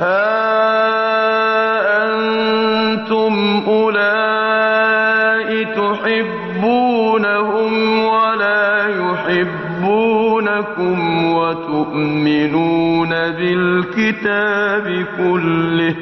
هَا أَنتُمْ أُولَاءِ تُحِبُّونَهُمْ وَلَا يُحِبُّونَكُمْ وَتُؤْمِنُونَ بِالْكِتَابِ كُلِّهِ.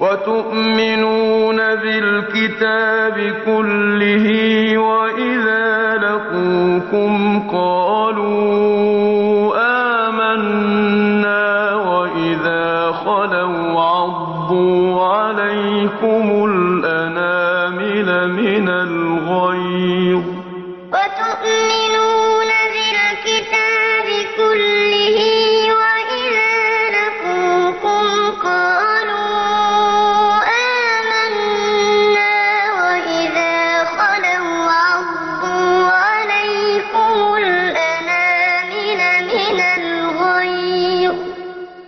وَتُؤْمِنُونَ بِالْكِتَابِ كُلِّهِ وَإِذَا لَقُوكُمْ قَالُوا آمَنَّا وَإِذَا خَلَوْا عَضُّوا عَلَيْكُمُ الْأَنَامِلَ مِنَ الْغَيْظِ ۚ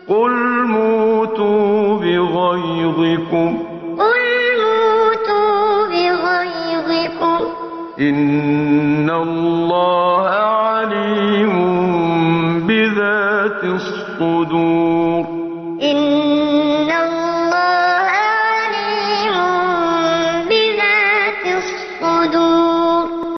قُلْ مُوتُوا بِغَيْظِكُمْ ۗ إِنَّ اللَّهَ عَلِيمٌ بِذَاتِ الصُّدُورِ